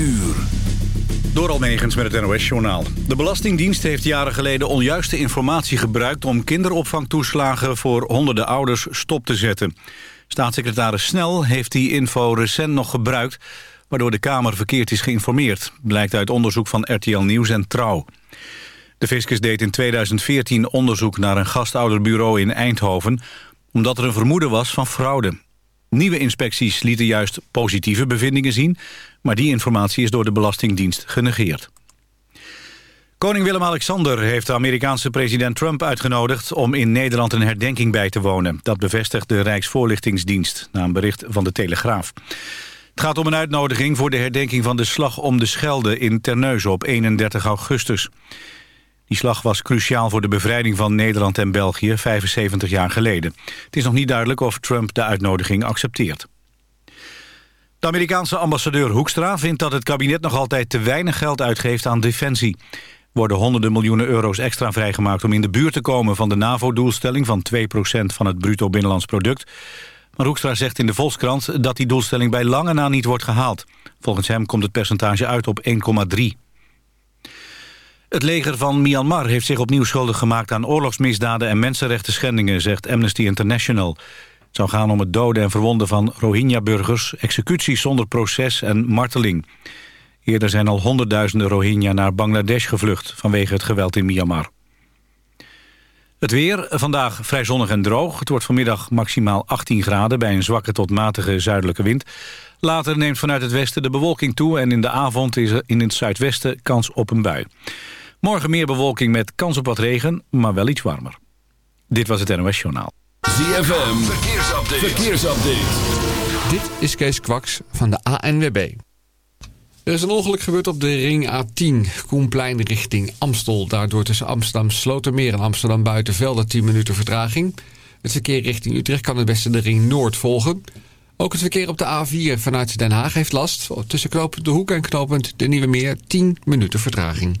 uur. Door Almegens met het NOS-journaal. De Belastingdienst heeft jaren geleden onjuiste informatie gebruikt... om kinderopvangtoeslagen voor honderden ouders stop te zetten. Staatssecretaris Snel heeft die info recent nog gebruikt... waardoor de Kamer verkeerd is geïnformeerd. Blijkt uit onderzoek van RTL Nieuws en Trouw. De fiscus deed in 2014 onderzoek naar een gastouderbureau in Eindhoven... omdat er een vermoeden was van fraude. Nieuwe inspecties lieten juist positieve bevindingen zien... maar die informatie is door de Belastingdienst genegeerd. Koning Willem-Alexander heeft de Amerikaanse president Trump uitgenodigd... om in Nederland een herdenking bij te wonen. Dat bevestigt de Rijksvoorlichtingsdienst, na een bericht van de Telegraaf. Het gaat om een uitnodiging voor de herdenking van de slag om de Schelde in Terneuzen op 31 augustus. Die slag was cruciaal voor de bevrijding van Nederland en België 75 jaar geleden. Het is nog niet duidelijk of Trump de uitnodiging accepteert. De Amerikaanse ambassadeur Hoekstra vindt dat het kabinet nog altijd te weinig geld uitgeeft aan defensie. Worden honderden miljoenen euro's extra vrijgemaakt om in de buurt te komen van de NAVO-doelstelling van 2% van het bruto binnenlands product. Maar Hoekstra zegt in de Volkskrant dat die doelstelling bij lange na niet wordt gehaald. Volgens hem komt het percentage uit op 1,3. Het leger van Myanmar heeft zich opnieuw schuldig gemaakt aan oorlogsmisdaden en mensenrechten schendingen, zegt Amnesty International. Het zou gaan om het doden en verwonden van Rohingya-burgers, executies zonder proces en marteling. Eerder zijn al honderdduizenden Rohingya naar Bangladesh gevlucht vanwege het geweld in Myanmar. Het weer, vandaag vrij zonnig en droog. Het wordt vanmiddag maximaal 18 graden bij een zwakke tot matige zuidelijke wind. Later neemt vanuit het westen de bewolking toe... en in de avond is er in het zuidwesten kans op een bui. Morgen meer bewolking met kans op wat regen, maar wel iets warmer. Dit was het NOS Journaal. ZFM, verkeersupdate. verkeersupdate. Dit is Kees Kwaks van de ANWB. Er is een ongeluk gebeurd op de ring A10, Koenplein richting Amstel. Daardoor tussen Amsterdam Slotermeer en Amsterdam Buitenvelden 10 minuten vertraging. Het verkeer richting Utrecht kan het beste de ring Noord volgen. Ook het verkeer op de A4 vanuit Den Haag heeft last. Tussen knooppunt De Hoek en knooppunt De Nieuwe Meer 10 minuten vertraging.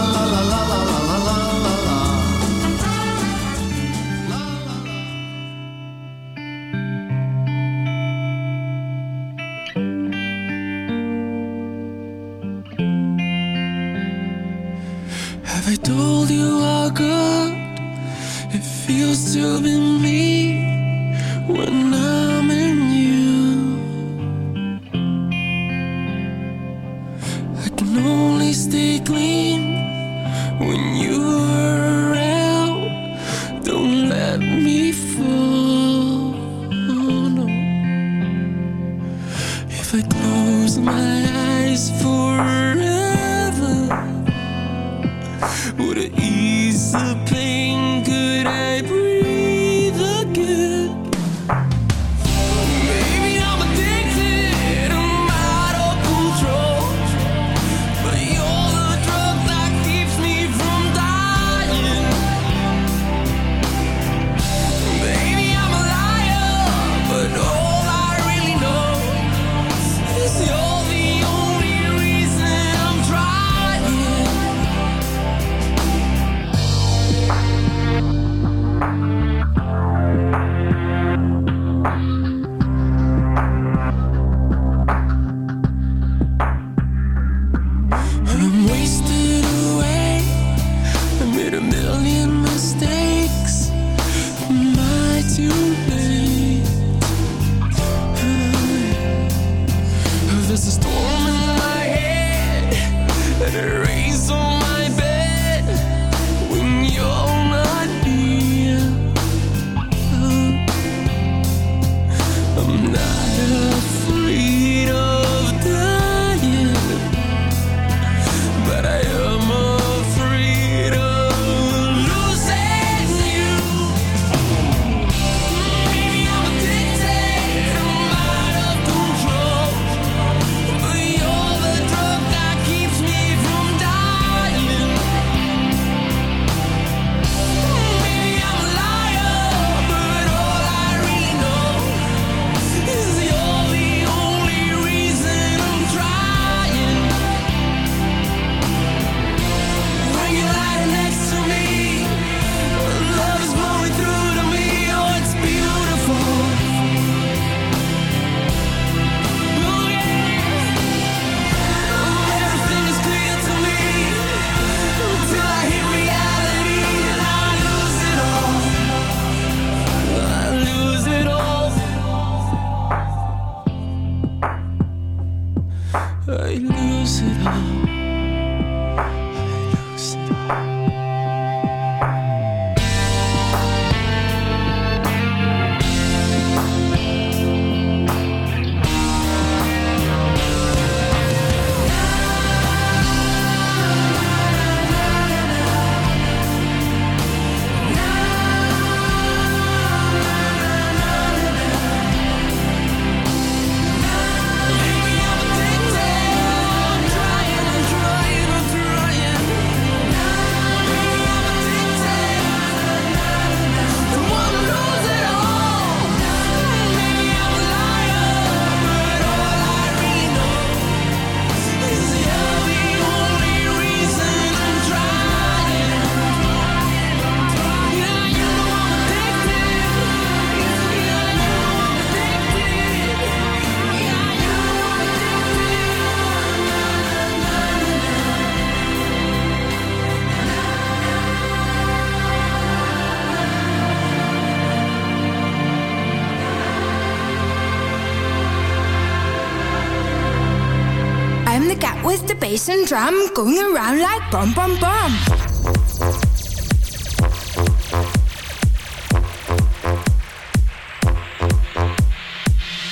bass and drum going around like bum bum bum.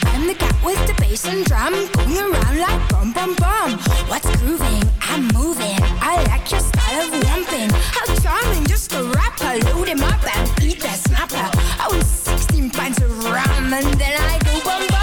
I'm the cat with the bass and drum going around like bum bum bum. What's grooving? I'm moving. I like your style of lumping. How charming, just a rapper. Load him up and eat that snapper. I was 16 pints of rum and then I go bum bum.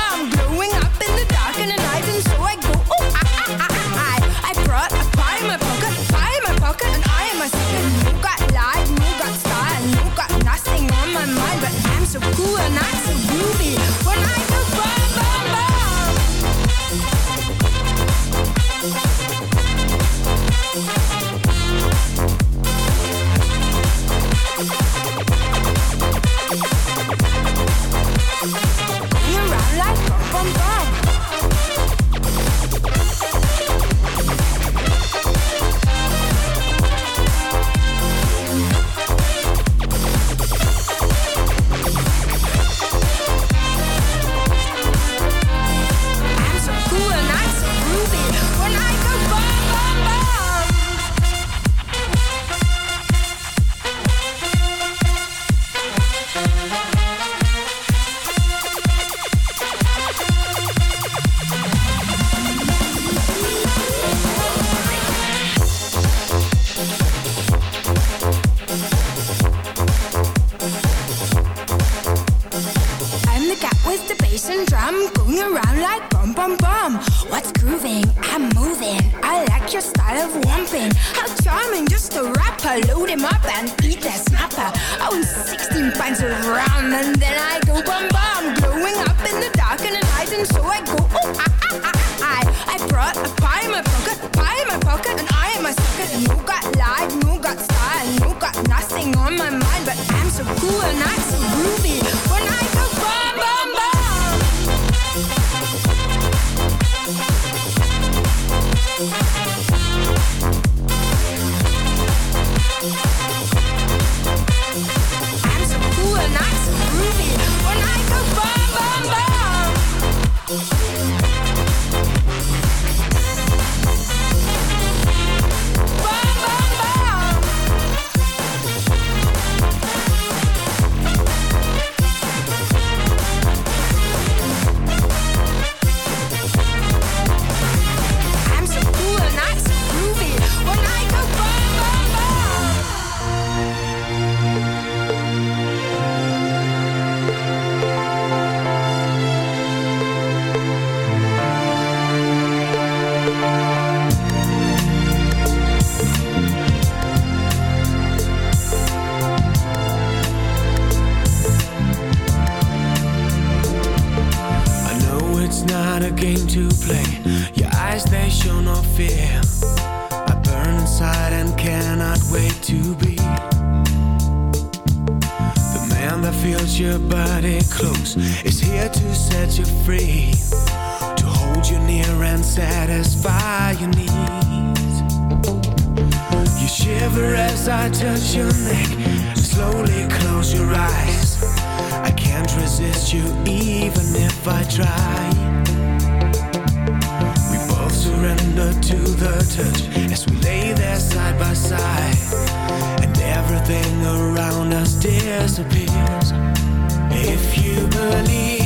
disappears if you believe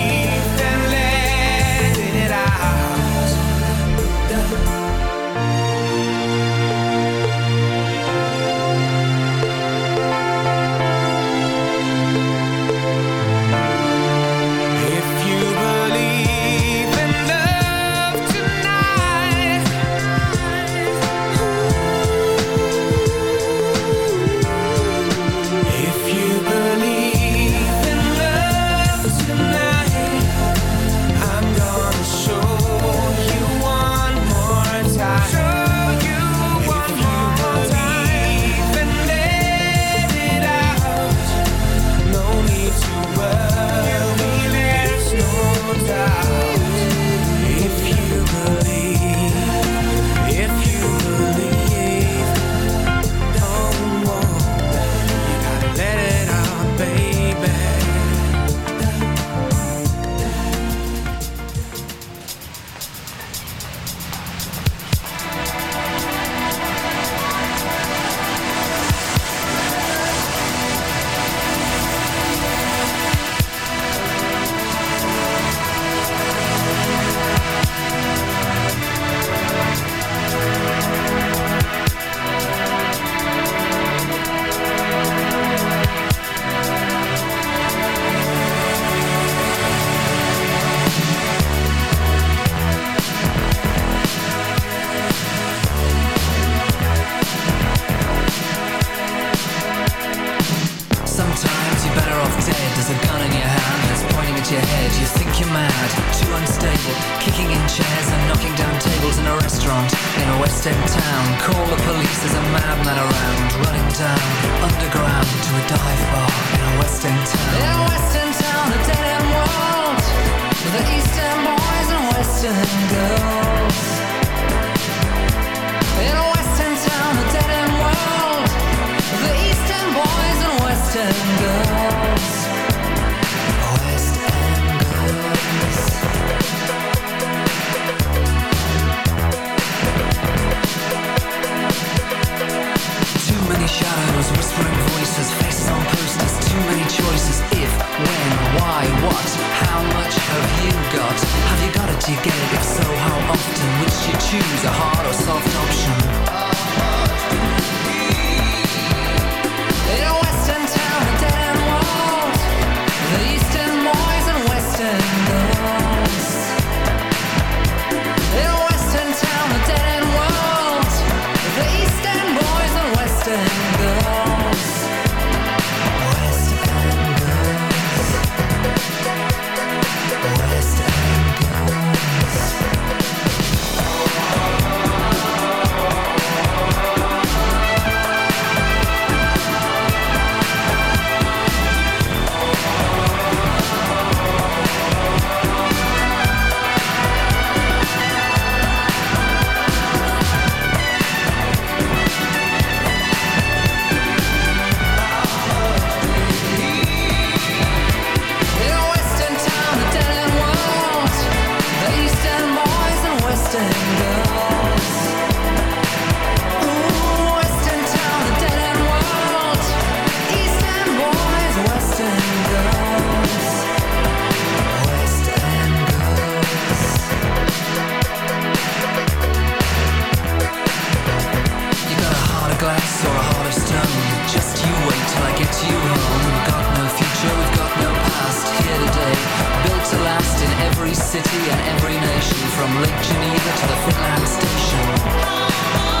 We've got no future, we've got no past. Here today, built to last in every city and every nation From Lake Geneva to the Finland Station.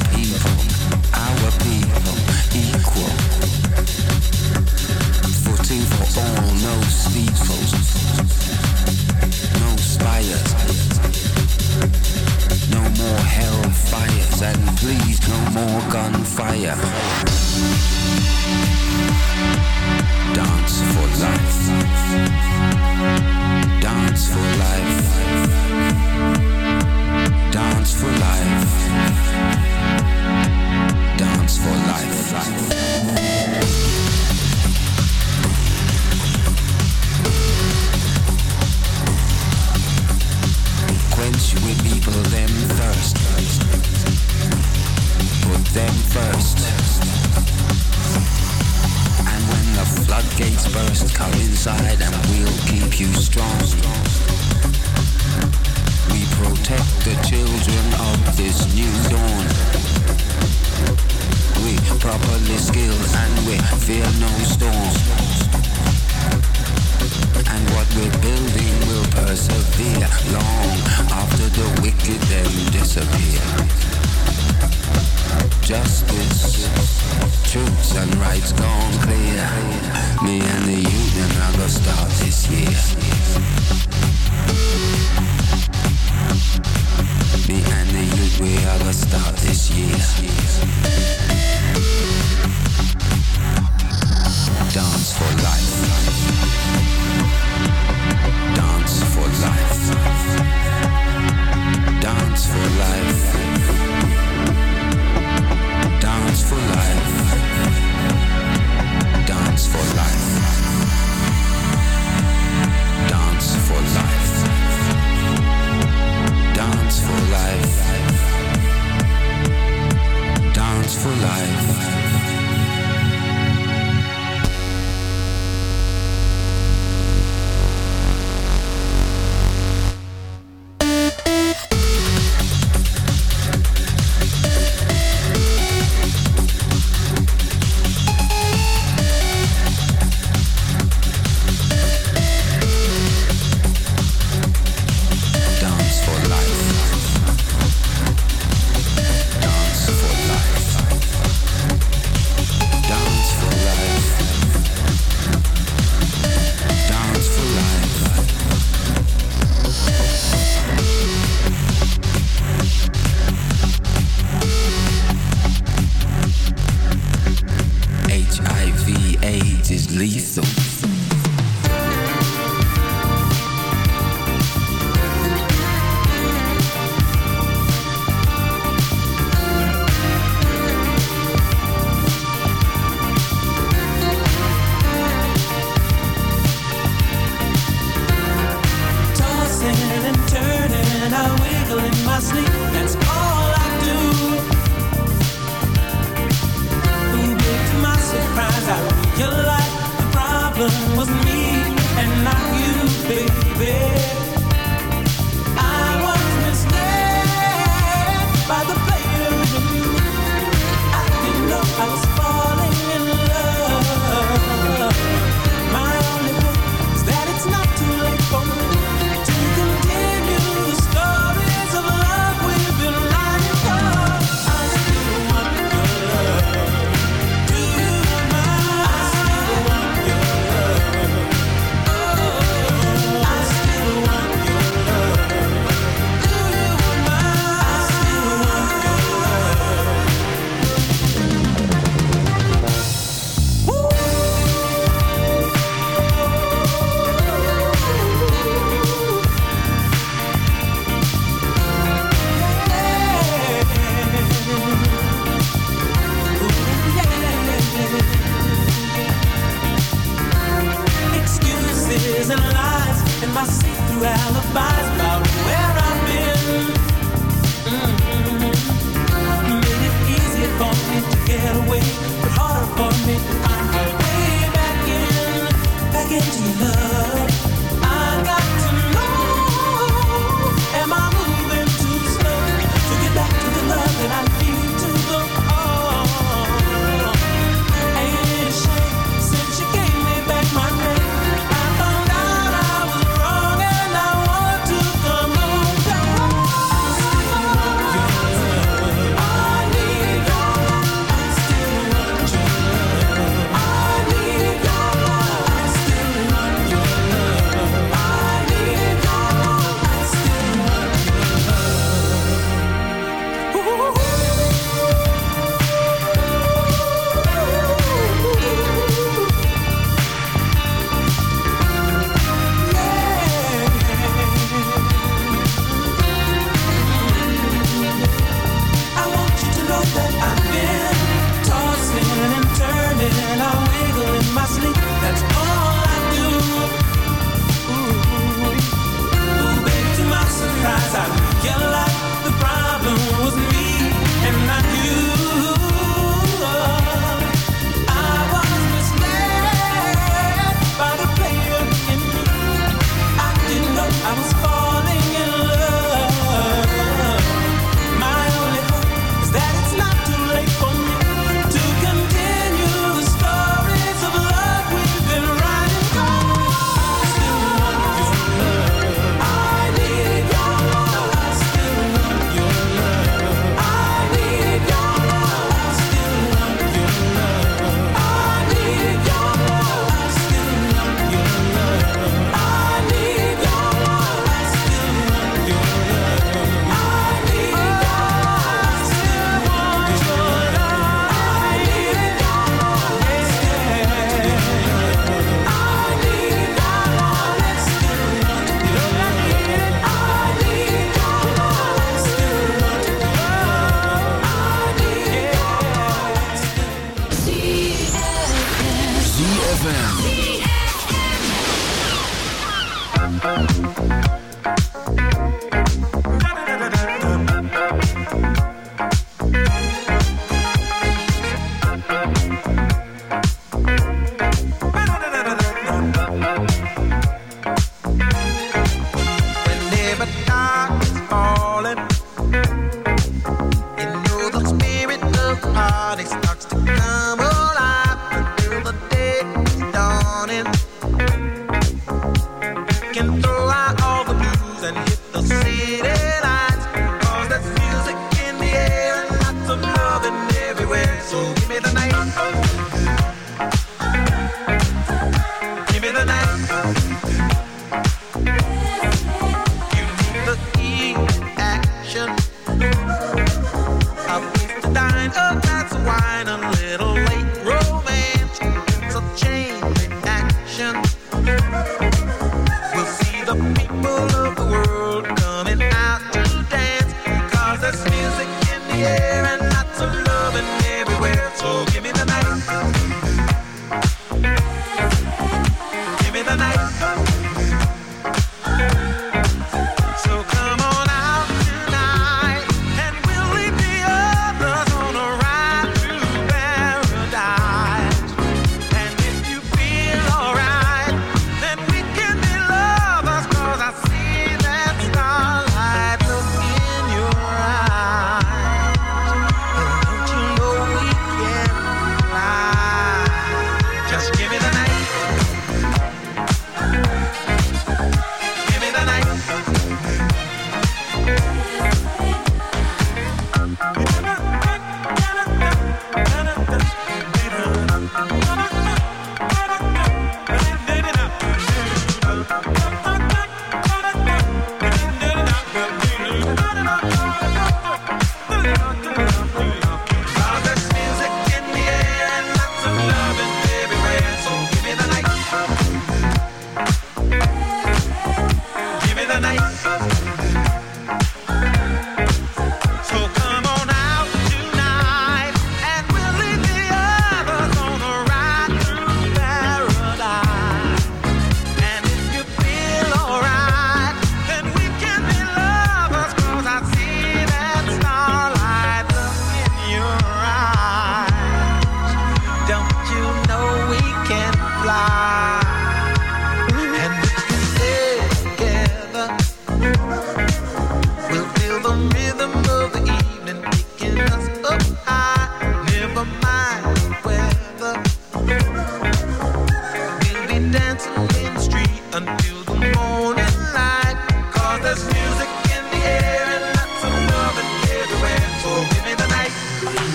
painful, our people.